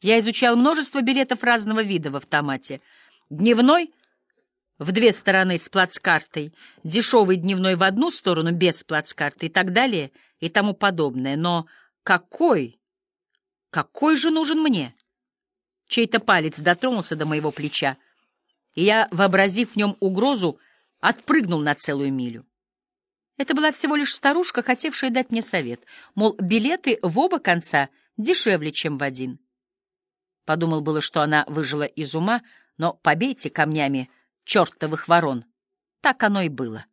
Я изучал множество билетов разного вида в автомате. Дневной — в две стороны с плацкартой, дешевый дневной в одну сторону без плацкарты и так далее и тому подобное. Но какой, какой же нужен мне? Чей-то палец дотронулся до моего плеча, и я, вообразив в нем угрозу, отпрыгнул на целую милю. Это была всего лишь старушка, хотевшая дать мне совет, мол, билеты в оба конца дешевле, чем в один. Подумал было, что она выжила из ума, но побейте камнями чертовых ворон. Так оно и было.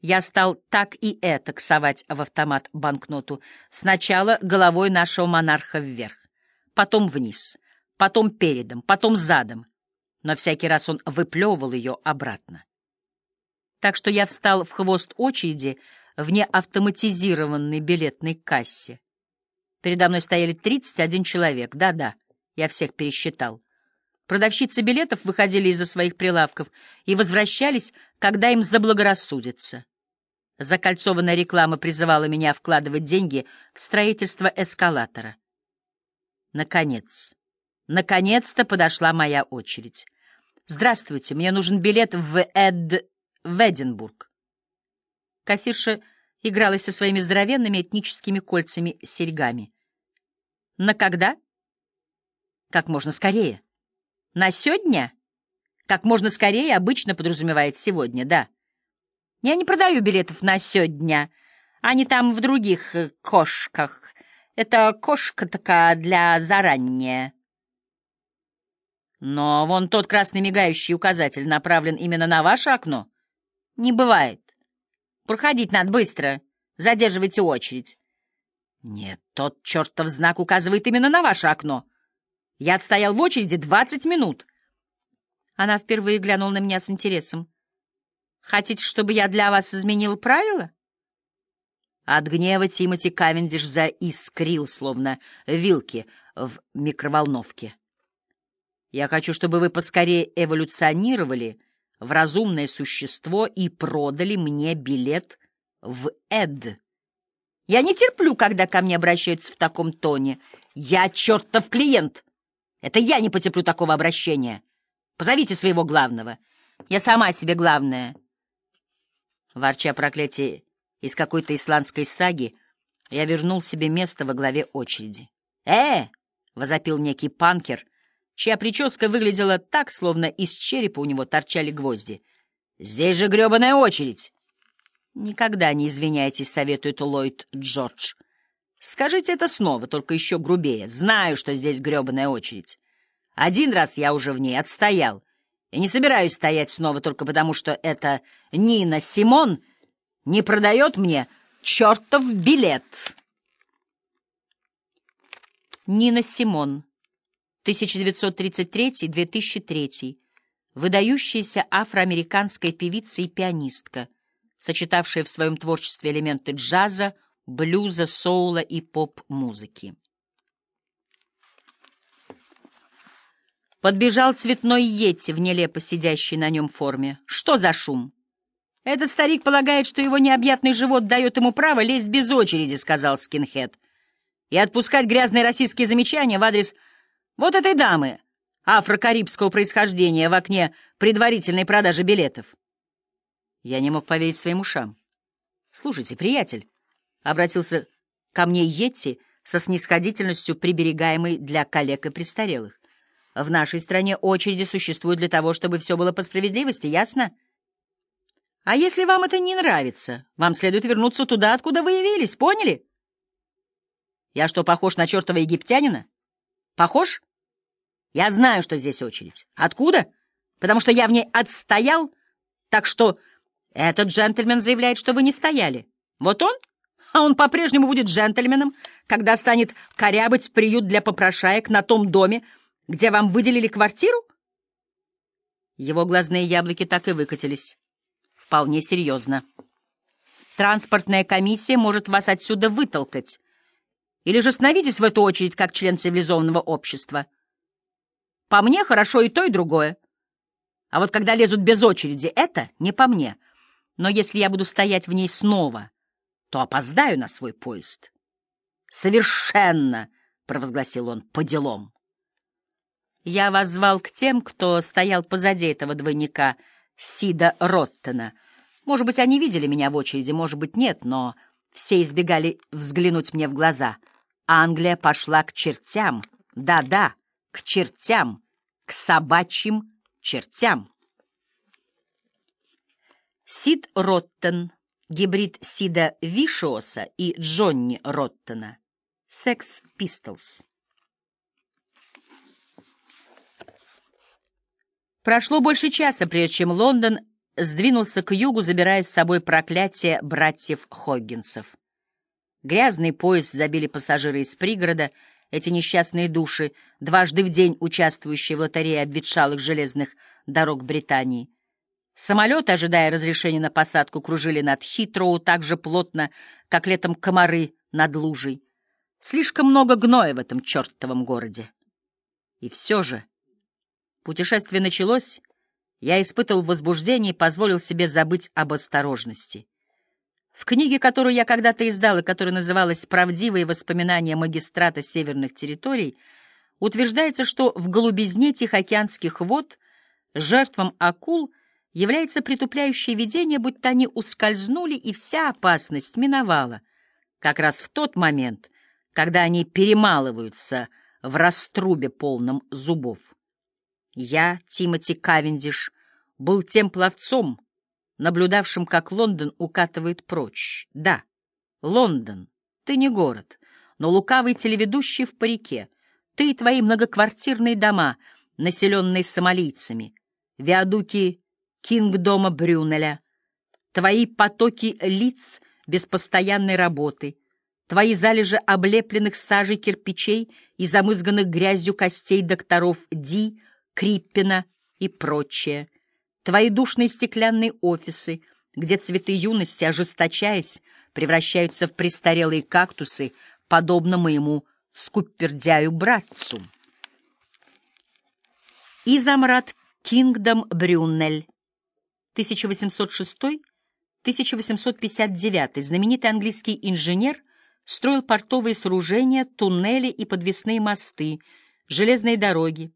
Я стал так и это ксовать в автомат банкноту. Сначала головой нашего монарха вверх, потом вниз, потом передом, потом задом. Но всякий раз он выплевывал ее обратно. Так что я встал в хвост очереди в неавтоматизированной билетной кассе. Передо мной стояли 31 человек, да-да. Я всех пересчитал. Продавщицы билетов выходили из-за своих прилавков и возвращались, когда им заблагорассудится. Закольцованная реклама призывала меня вкладывать деньги в строительство эскалатора. Наконец, наконец-то подошла моя очередь. «Здравствуйте, мне нужен билет в Эд... в Эдинбург». Кассирша игралась со своими здоровенными этническими кольцами серьгами. «На когда?» Как можно скорее. На сегодня? Как можно скорее обычно подразумевает сегодня, да. Я не продаю билетов на сегодня. Они там в других э, кошках. Это кошка такая для заранее. Но вон тот красный мигающий указатель направлен именно на ваше окно. Не бывает. Проходить надо быстро. Задерживайте очередь. Нет, тот чертов знак указывает именно на ваше окно. Я отстоял в очереди двадцать минут. Она впервые глянула на меня с интересом. Хотите, чтобы я для вас изменил правила? От гнева Тимоти Кавендиш заискрил, словно вилки в микроволновке. Я хочу, чтобы вы поскорее эволюционировали в разумное существо и продали мне билет в Эд. Я не терплю, когда ко мне обращаются в таком тоне. Я чертов клиент. Это я не потерплю такого обращения. Позовите своего главного. Я сама себе главная. Ворча проклятие из какой-то исландской саги, я вернул себе место во главе очереди. «Э!» — возопил некий панкер, чья прическа выглядела так, словно из черепа у него торчали гвозди. «Здесь же гребаная очередь!» «Никогда не извиняйтесь», — советует Ллойд Джордж. Скажите это снова, только еще грубее. Знаю, что здесь гребаная очередь. Один раз я уже в ней отстоял. И не собираюсь стоять снова только потому, что эта Нина Симон не продает мне чертов билет. Нина Симон, 1933-2003, выдающаяся афроамериканская певица и пианистка, сочетавшая в своем творчестве элементы джаза, блюза, соула и поп-музыки. Подбежал цветной йети в нелепо сидящей на нем форме. Что за шум? Этот старик полагает, что его необъятный живот дает ему право лезть без очереди, сказал скинхед, и отпускать грязные российские замечания в адрес вот этой дамы, афрокарибского происхождения, в окне предварительной продажи билетов. Я не мог поверить своим ушам. Слушайте, приятель, обратился ко мне Йетти со снисходительностью, приберегаемой для коллег и престарелых. В нашей стране очереди существуют для того, чтобы все было по справедливости, ясно? А если вам это не нравится, вам следует вернуться туда, откуда вы явились, поняли? Я что, похож на чертова египтянина? Похож? Я знаю, что здесь очередь. Откуда? Потому что я в ней отстоял, так что этот джентльмен заявляет, что вы не стояли. Вот он? а он по-прежнему будет джентльменом, когда станет корябать приют для попрошаек на том доме, где вам выделили квартиру? Его глазные яблоки так и выкатились. Вполне серьезно. Транспортная комиссия может вас отсюда вытолкать. Или же становитесь в эту очередь как член цивилизованного общества. По мне хорошо и то, и другое. А вот когда лезут без очереди, это не по мне. Но если я буду стоять в ней снова то опоздаю на свой поезд. — Совершенно, — провозгласил он, — по делам. Я вас звал к тем, кто стоял позади этого двойника, Сида Роттена. Может быть, они видели меня в очереди, может быть, нет, но все избегали взглянуть мне в глаза. Англия пошла к чертям. Да-да, к чертям, к собачьим чертям. Сид Роттен, гибрид Сида Вишиоса и Джонни Роттена. Sex Pistols. Прошло больше часа, прежде чем Лондон сдвинулся к югу, забирая с собой проклятие братьев Хоггинсов. Грязный поезд забили пассажиры из пригорода, эти несчастные души, дважды в день участвующие в лотерее обветшалых железных дорог Британии. Самолеты, ожидая разрешения на посадку, кружили над Хитроу так же плотно, как летом комары над лужей. Слишком много гноя в этом чертовом городе. И все же... Путешествие началось, я испытал возбуждение и позволил себе забыть об осторожности. В книге, которую я когда-то издал и которая называлась «Правдивые воспоминания магистрата северных территорий», утверждается, что в голубизне Тихоокеанских вод жертвам акул является притупляющее видение, будто они ускользнули и вся опасность миновала, как раз в тот момент, когда они перемалываются в раструбе полном зубов. Я, Тимоти Кавендиш, был тем пловцом, наблюдавшим, как Лондон укатывает прочь. Да, Лондон, ты не город, но лукавый телеведущий в парике, ты и твои многоквартирные дома, населенные сомалийцами, виадуки Кингдома Брюнеля, твои потоки лиц без постоянной работы, твои залежи облепленных сажей кирпичей и замызганных грязью костей докторов Ди, Криппина и прочее, твои душные стеклянные офисы, где цветы юности, ожесточаясь, превращаются в престарелые кактусы, подобно моему скупердяю-братцу. Изамрад Кингдом Брюннель, 1806-1859, знаменитый английский инженер, строил портовые сооружения, туннели и подвесные мосты, железные дороги,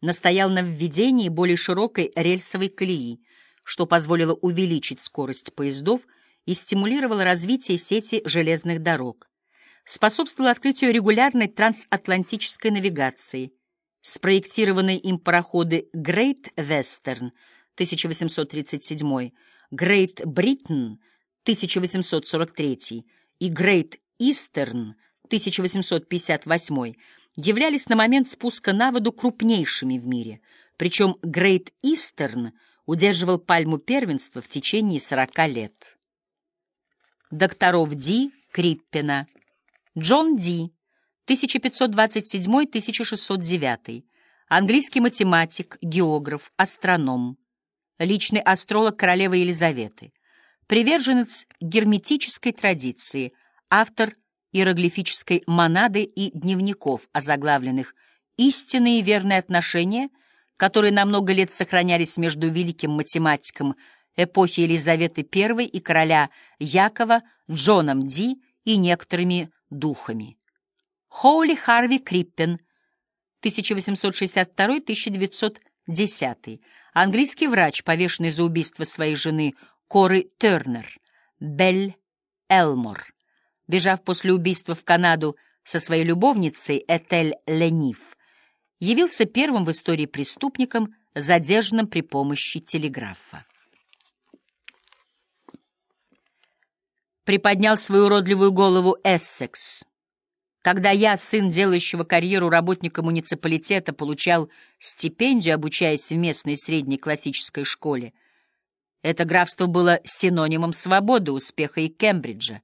настоял на введении более широкой рельсовой колеи, что позволило увеличить скорость поездов и стимулировало развитие сети железных дорог. Способствовало открытию регулярной трансатлантической навигации. Спроектированные им пароходы Great Western 1837, Great Britain 1843 и Great Eastern 1858 являлись на момент спуска на воду крупнейшими в мире, причем Грейт Истерн удерживал пальму первенства в течение 40 лет. Докторов Ди Криппена, Джон Ди, 1527-1609, английский математик, географ, астроном, личный астролог королевы Елизаветы, приверженец герметической традиции, автор иероглифической монады и дневников, озаглавленных «Истинные верные отношения», которые на много лет сохранялись между великим математиком эпохи Елизаветы I и короля Якова Джоном Ди и некоторыми духами. Хоули Харви Криппен, 1862-1910, английский врач, повешенный за убийство своей жены Коры Тернер, Бель Элмор бежав после убийства в Канаду со своей любовницей Этель Ленив, явился первым в истории преступником, задержанным при помощи телеграфа. Приподнял свою уродливую голову Эссекс. Когда я, сын делающего карьеру работника муниципалитета, получал стипендию, обучаясь в местной средней классической школе, это графство было синонимом свободы, успеха и Кембриджа.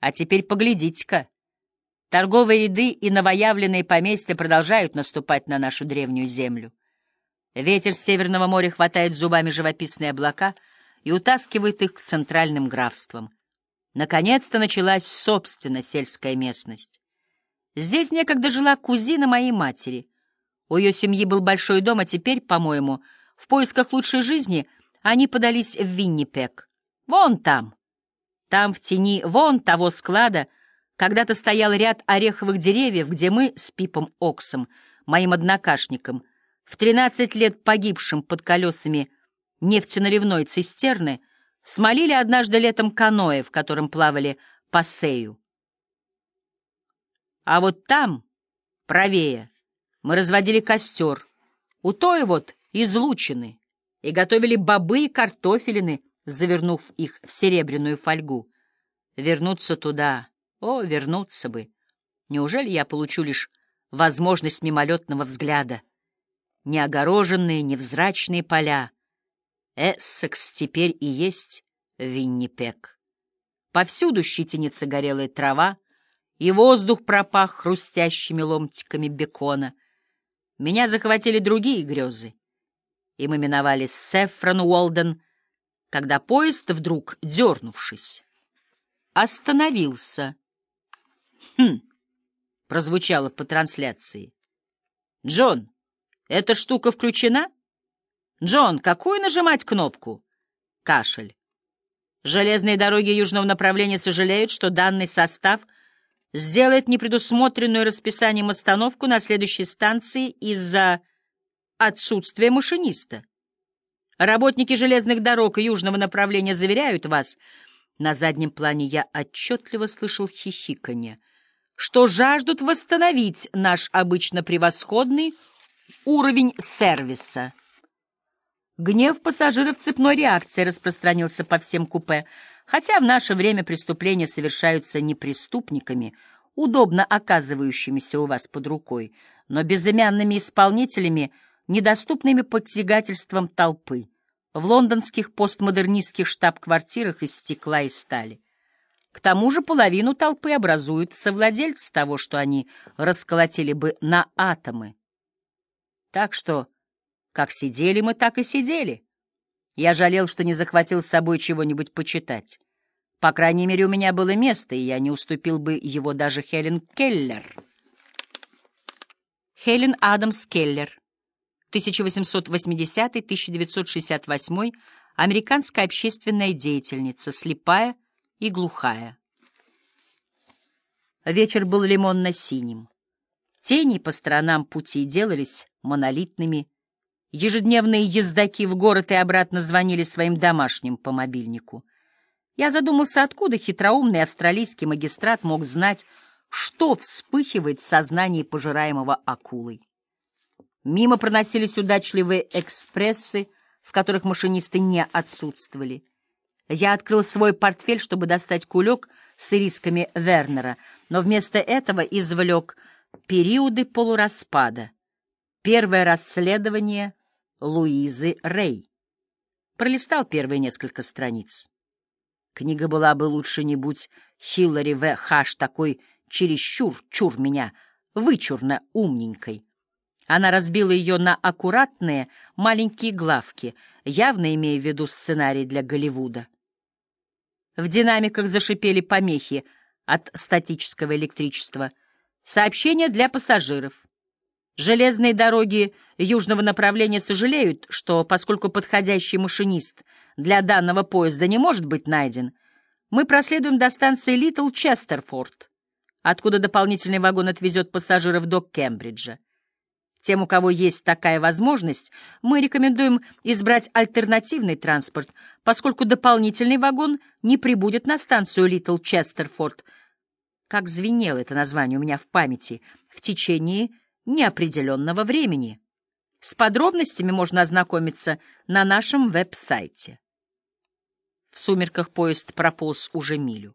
А теперь поглядите-ка. Торговые ряды и новоявленные поместья продолжают наступать на нашу древнюю землю. Ветер с Северного моря хватает зубами живописные облака и утаскивает их к центральным графствам. Наконец-то началась, собственно, сельская местность. Здесь некогда жила кузина моей матери. У ее семьи был большой дом, а теперь, по-моему, в поисках лучшей жизни они подались в Виннипек. Вон там, там, в тени вон того склада, когда-то стоял ряд ореховых деревьев, где мы с Пипом Оксом, моим однокашником, в 13 лет погибшим под колесами нефтеналивной цистерны, смолили однажды летом каноэ, в котором плавали по Сею. А вот там, правее, мы разводили костер, у той вот излучины, и готовили бобы и картофелины, завернув их в серебряную фольгу. Вернуться туда, о, вернуться бы. Неужели я получу лишь возможность мимолетного взгляда? Неогороженные, невзрачные поля. Эссекс теперь и есть Виннипек. Повсюду щетинится горелая трава, и воздух пропах хрустящими ломтиками бекона. Меня захватили другие грезы, и мы миновали Сефрон Уолден, когда поезд, вдруг дернувшись, остановился. «Хм!» — прозвучало по трансляции. «Джон, эта штука включена?» «Джон, какую нажимать кнопку?» Кашель. Железные дороги южного направления сожалеют, что данный состав сделает непредусмотренную расписанием остановку на следующей станции из-за отсутствия машиниста. Работники железных дорог южного направления заверяют вас, на заднем плане я отчетливо слышал хихиканье, что жаждут восстановить наш обычно превосходный уровень сервиса. Гнев пассажиров цепной реакции распространился по всем купе, хотя в наше время преступления совершаются не преступниками, удобно оказывающимися у вас под рукой, но безымянными исполнителями, недоступными подтягательством толпы, в лондонских постмодернистских штаб-квартирах из стекла и стали. К тому же половину толпы образуют совладельцы того, что они расколотили бы на атомы. Так что как сидели мы, так и сидели. Я жалел, что не захватил с собой чего-нибудь почитать. По крайней мере, у меня было место, и я не уступил бы его даже Хелен Келлер. Хелен Адамс Келлер, 1880-1968, американская общественная деятельница, слепая и глухая. Вечер был лимонно-синим. Тени по сторонам пути делались монолитными, Ежедневные ездаки в город и обратно звонили своим домашним по мобильнику. Я задумался, откуда хитроумный австралийский магистрат мог знать, что вспыхивает в сознании пожираемого акулой. Мимо проносились удачливые экспрессы, в которых машинисты не отсутствовали. Я открыл свой портфель, чтобы достать кулек с ирисками Вернера, но вместо этого извлек периоды полураспада. Первое расследование — Луизы Рэй. Пролистал первые несколько страниц. Книга была бы лучше не будь Хиллари В. Хаш такой чересчур, чур меня, вычурно умненькой. Она разбила ее на аккуратные маленькие главки, явно имея в виду сценарий для Голливуда. В динамиках зашипели помехи от статического электричества. Сообщение для пассажиров. Железные дороги южного направления сожалеют, что, поскольку подходящий машинист для данного поезда не может быть найден, мы проследуем до станции Литл Честерфорд, откуда дополнительный вагон отвезет пассажиров до Кембриджа. Тем, у кого есть такая возможность, мы рекомендуем избрать альтернативный транспорт, поскольку дополнительный вагон не прибудет на станцию Литл Честерфорд, как звенело это название у меня в памяти, в течение неопределенного времени. С подробностями можно ознакомиться на нашем веб-сайте. В сумерках поезд прополз уже милю.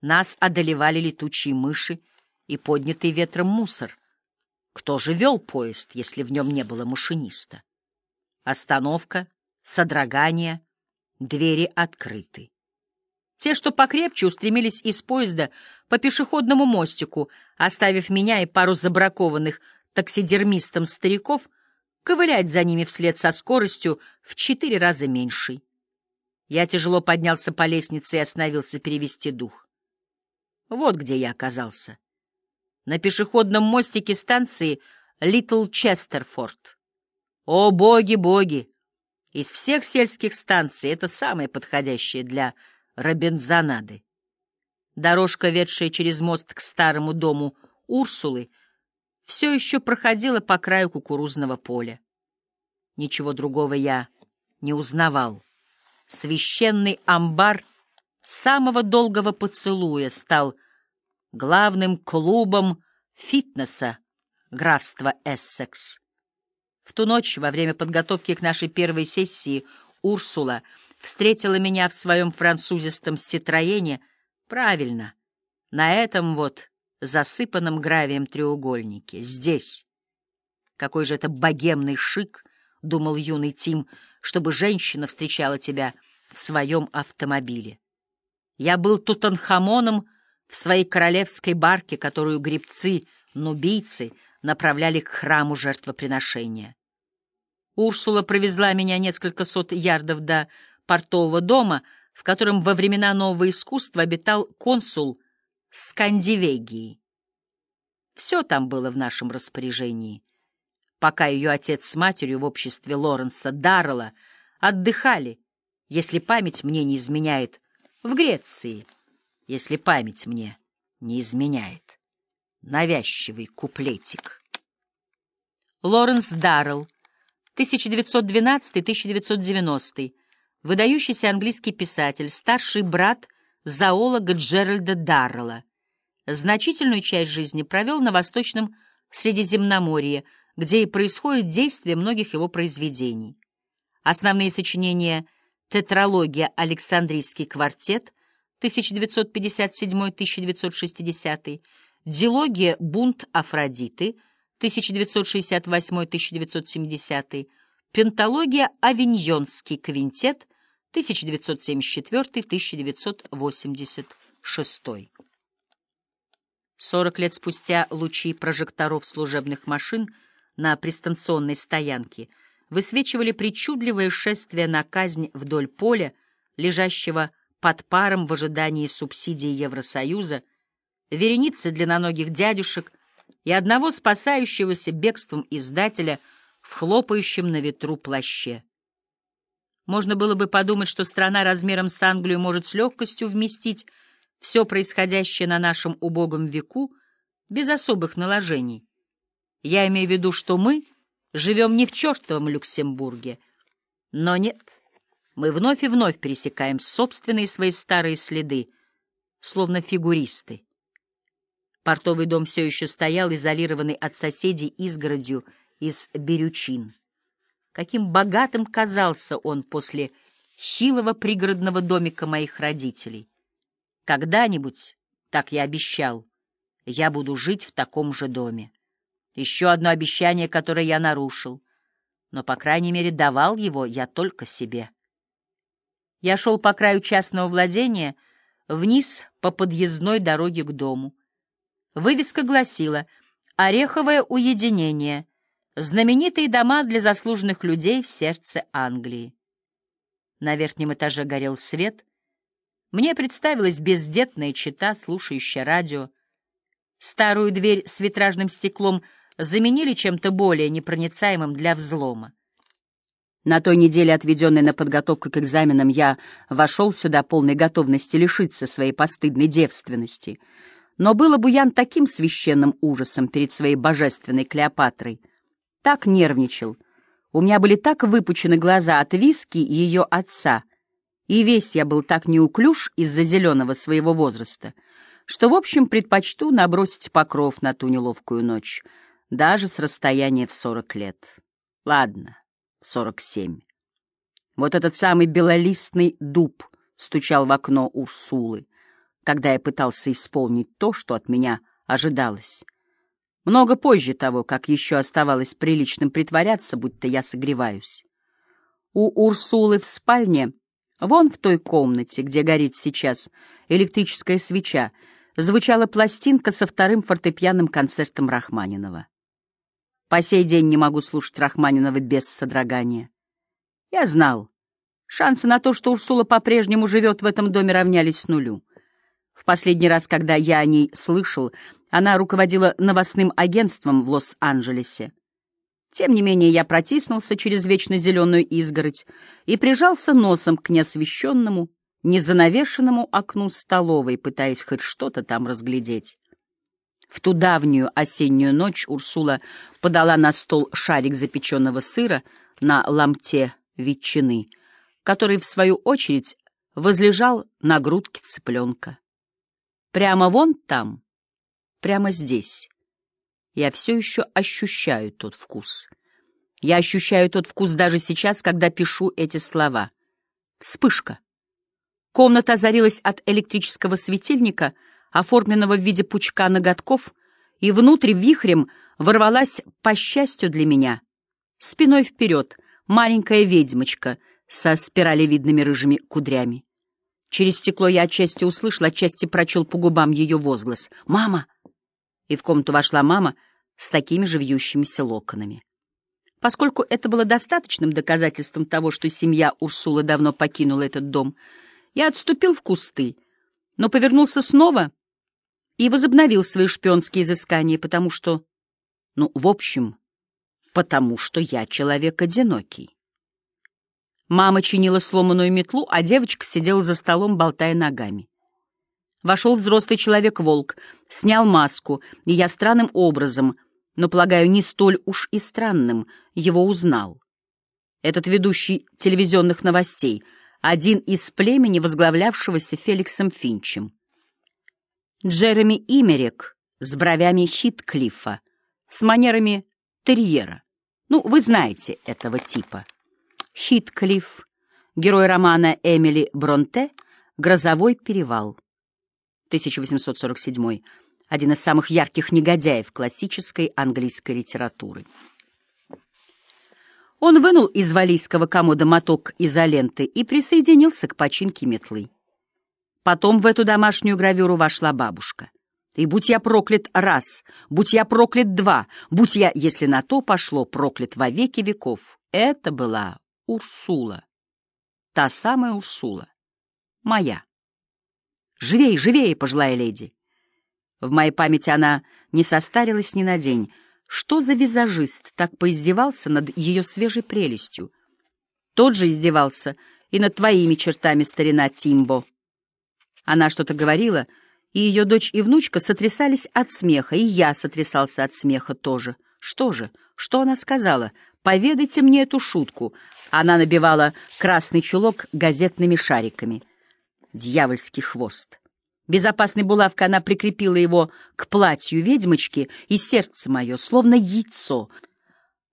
Нас одолевали летучие мыши и поднятый ветром мусор. Кто же вел поезд, если в нем не было машиниста? Остановка, содрогание, двери открыты. Те, что покрепче, устремились из поезда по пешеходному мостику, оставив меня и пару забракованных таксидермистом стариков ковылять за ними вслед со скоростью в четыре раза меньшей. Я тяжело поднялся по лестнице и остановился перевести дух. Вот где я оказался. На пешеходном мостике станции Литл Честерфорд. О, боги, боги! Из всех сельских станций это самое подходящее для Робинзонады. Дорожка, ведшая через мост к старому дому Урсулы, все еще проходила по краю кукурузного поля. Ничего другого я не узнавал. Священный амбар самого долгого поцелуя стал главным клубом фитнеса графства Эссекс. В ту ночь, во время подготовки к нашей первой сессии, Урсула встретила меня в своем французистом ситроене правильно, на этом вот засыпанном гравием треугольнике, здесь. Какой же это богемный шик, — думал юный Тим, — чтобы женщина встречала тебя в своем автомобиле. Я был Тутанхамоном в своей королевской барке, которую гребцы, нубийцы направляли к храму жертвоприношения. Урсула провезла меня несколько сот ярдов до портового дома, в котором во времена нового искусства обитал консул Скандивегии. Все там было в нашем распоряжении. Пока ее отец с матерью в обществе Лоренса Даррелла отдыхали, если память мне не изменяет, в Греции, если память мне не изменяет. Навязчивый куплетик. Лоренс Даррелл, 1912-1990, выдающийся английский писатель, старший брат зоолога Джеральда Даррелла. Значительную часть жизни провел на Восточном Средиземноморье, где и происходит действие многих его произведений. Основные сочинения «Тетралогия. Александрийский квартет» 1957-1960, «Дилогия. Бунт Афродиты» 1968-1970, «Пенталогия. Авиньонский квинтет» 1974-1986. Сорок лет спустя лучи прожекторов служебных машин на пристанционной стоянке высвечивали причудливое шествие на казнь вдоль поля, лежащего под паром в ожидании субсидий Евросоюза, вереницы длинноногих дядюшек и одного спасающегося бегством издателя в хлопающем на ветру плаще. Можно было бы подумать, что страна размером с Англию может с легкостью вместить все происходящее на нашем убогом веку без особых наложений. Я имею в виду, что мы живем не в чертовом Люксембурге. Но нет, мы вновь и вновь пересекаем собственные свои старые следы, словно фигуристы. Портовый дом все еще стоял, изолированный от соседей изгородью из берючин. Каким богатым казался он после хилого пригородного домика моих родителей. Когда-нибудь, так я обещал, я буду жить в таком же доме. Еще одно обещание, которое я нарушил, но, по крайней мере, давал его я только себе. Я шел по краю частного владения вниз по подъездной дороге к дому. Вывеска гласила «Ореховое уединение. Знаменитые дома для заслуженных людей в сердце Англии». На верхнем этаже горел свет — мне представилась бездетная чита, слушающая радио. Старую дверь с витражным стеклом заменили чем-то более непроницаемым для взлома. На той неделе, отведенной на подготовку к экзаменам, я вошел сюда полной готовности лишиться своей постыдной девственности. Но было бы Ян таким священным ужасом перед своей божественной Клеопатрой. Так нервничал. У меня были так выпучены глаза от виски ее отца — и весь я был так неуклюж из-за зеленого своего возраста, что, в общем, предпочту набросить покров на ту неловкую ночь, даже с расстояния в сорок лет. Ладно, сорок семь. Вот этот самый белолистный дуб стучал в окно Урсулы, когда я пытался исполнить то, что от меня ожидалось. Много позже того, как еще оставалось приличным притворяться, будто я согреваюсь. У Урсулы в спальне — Вон в той комнате, где горит сейчас электрическая свеча, звучала пластинка со вторым фортепианным концертом Рахманинова. По сей день не могу слушать Рахманинова без содрогания. Я знал, шансы на то, что Урсула по-прежнему живет в этом доме, равнялись нулю. В последний раз, когда я о ней слышал, она руководила новостным агентством в Лос-Анджелесе. Тем не менее я протиснулся через вечно зеленую изгородь и прижался носом к неосвещенному, незанавешенному окну столовой, пытаясь хоть что-то там разглядеть. В ту давнюю осеннюю ночь Урсула подала на стол шарик запеченного сыра на ломте ветчины, который, в свою очередь, возлежал на грудке цыпленка. Прямо вон там, прямо здесь, я все еще ощущаю тот вкус. Я ощущаю тот вкус даже сейчас, когда пишу эти слова. Вспышка. Комната озарилась от электрического светильника, оформленного в виде пучка ноготков, и внутрь вихрем ворвалась, по счастью для меня, спиной вперед, маленькая ведьмочка со спиралевидными рыжими кудрями. Через стекло я отчасти услышал, отчасти прочел по губам ее возглас «Мама!» И в комнату вошла мама с такими же вьющимися локонами. Поскольку это было достаточным доказательством того, что семья Урсулы давно покинула этот дом, я отступил в кусты, но повернулся снова и возобновил свои шпионские изыскания, потому что... Ну, в общем, потому что я человек одинокий. Мама чинила сломанную метлу, а девочка сидела за столом, болтая ногами. Вошел взрослый человек-волк, снял маску, и я странным образом, но, полагаю, не столь уж и странным, его узнал. Этот ведущий телевизионных новостей — один из племени, возглавлявшегося Феликсом Финчем. Джереми Имерик с бровями Хитклифа, с манерами терьера. Ну, вы знаете этого типа. Хитклифф, герой романа Эмили Бронте «Грозовой перевал», 1847 один из самых ярких негодяев классической английской литературы. Он вынул из валийского комода моток изоленты и присоединился к починке метлы. Потом в эту домашнюю гравюру вошла бабушка. И будь я проклят раз, будь я проклят два, будь я, если на то пошло, проклят во веки веков, это была Урсула. Та самая Урсула. Моя. Живей, живее, пожилая леди. В моей памяти она не состарилась ни на день — что за визажист так поиздевался над ее свежей прелестью? Тот же издевался и над твоими чертами, старина Тимбо. Она что-то говорила, и ее дочь и внучка сотрясались от смеха, и я сотрясался от смеха тоже. Что же? Что она сказала? Поведайте мне эту шутку. Она набивала красный чулок газетными шариками. Дьявольский хвост. Безопасной булавкой она прикрепила его к платью ведьмочки, и сердце мое, словно яйцо,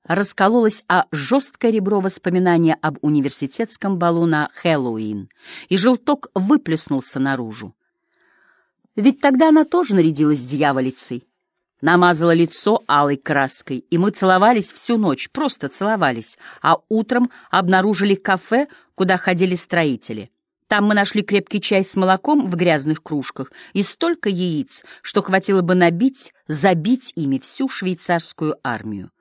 раскололось о жесткое ребро воспоминания об университетском балу на Хэллоуин, и желток выплеснулся наружу. Ведь тогда она тоже нарядилась дьяволицей, намазала лицо алой краской, и мы целовались всю ночь, просто целовались, а утром обнаружили кафе, куда ходили строители. Там мы нашли крепкий чай с молоком в грязных кружках и столько яиц, что хватило бы набить, забить ими всю швейцарскую армию.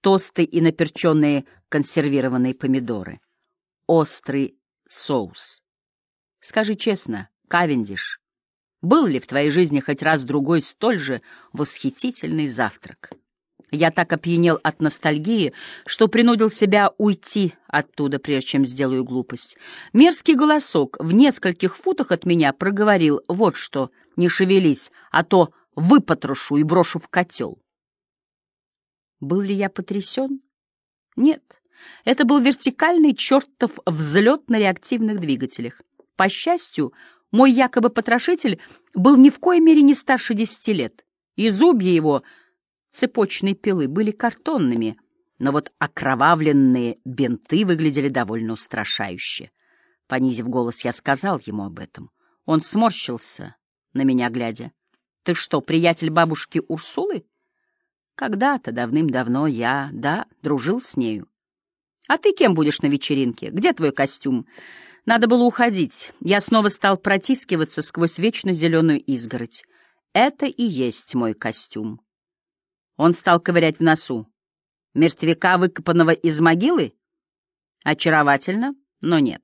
Тосты и наперченные консервированные помидоры. Острый соус. Скажи честно, Кавендиш, был ли в твоей жизни хоть раз-другой столь же восхитительный завтрак? Я так опьянел от ностальгии, что принудил себя уйти оттуда, прежде чем сделаю глупость. Мерзкий голосок в нескольких футах от меня проговорил вот что, не шевелись, а то выпотрошу и брошу в котел. Был ли я потрясен? Нет. Это был вертикальный чертов взлет на реактивных двигателях. По счастью, мой якобы потрошитель был ни в коей мере не старше десяти лет, и зубья его — цепочной пилы были картонными, но вот окровавленные бинты выглядели довольно устрашающе. Понизив голос, я сказал ему об этом. Он сморщился, на меня глядя. «Ты что, приятель бабушки Урсулы?» «Когда-то, давным-давно, я, да, дружил с нею». «А ты кем будешь на вечеринке? Где твой костюм?» Надо было уходить. Я снова стал протискиваться сквозь вечно зеленую изгородь. Это и есть мой костюм. Он стал ковырять в носу. Мертвяка, выкопанного из могилы? Очаровательно, но нет.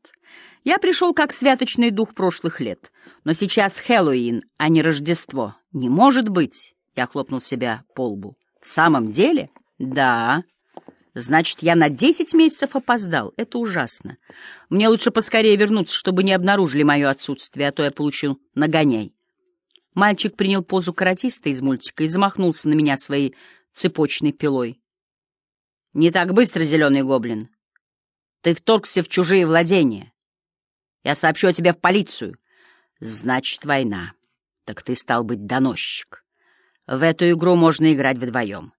Я пришел как святочный дух прошлых лет. Но сейчас Хэллоуин, а не Рождество. Не может быть. Я хлопнул себя по лбу. В самом деле? Да. Значит, я на десять месяцев опоздал. Это ужасно. Мне лучше поскорее вернуться, чтобы не обнаружили мое отсутствие, а то я получу нагоняй. Мальчик принял позу каратиста из мультика и замахнулся на меня своей цепочной пилой. «Не так быстро, зеленый гоблин. Ты вторгся в чужие владения. Я сообщу о тебе в полицию. Значит, война. Так ты стал быть доносчик. В эту игру можно играть вдвоем.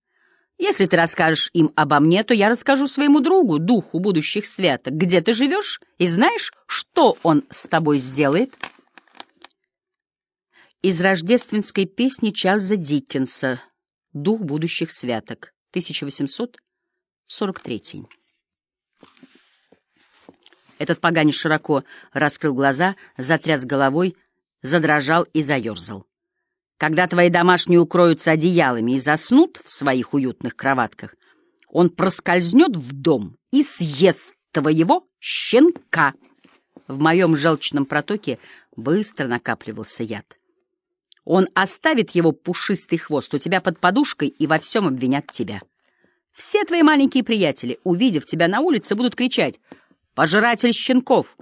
Если ты расскажешь им обо мне, то я расскажу своему другу, духу будущих святок, где ты живешь, и знаешь, что он с тобой сделает?» Из рождественской песни Чарльза Диккенса «Дух будущих святок», 1843. Этот поганец широко раскрыл глаза, затряс головой, задрожал и заерзал. Когда твои домашние укроются одеялами и заснут в своих уютных кроватках, он проскользнет в дом и съест твоего щенка. В моем желчном протоке быстро накапливался яд. Он оставит его пушистый хвост у тебя под подушкой и во всем обвинят тебя. Все твои маленькие приятели, увидев тебя на улице, будут кричать «Пожиратель щенков!»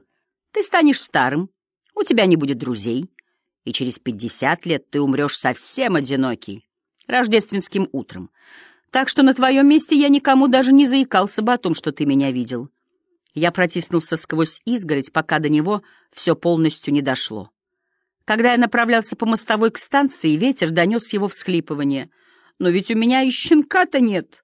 Ты станешь старым, у тебя не будет друзей, и через пятьдесят лет ты умрешь совсем одинокий, рождественским утром. Так что на твоем месте я никому даже не заикался бы о том, что ты меня видел. Я протиснулся сквозь изгородь, пока до него все полностью не дошло. Когда я направлялся по мостовой к станции, ветер донес его всхлипывание. «Но ведь у меня и щенка-то нет!»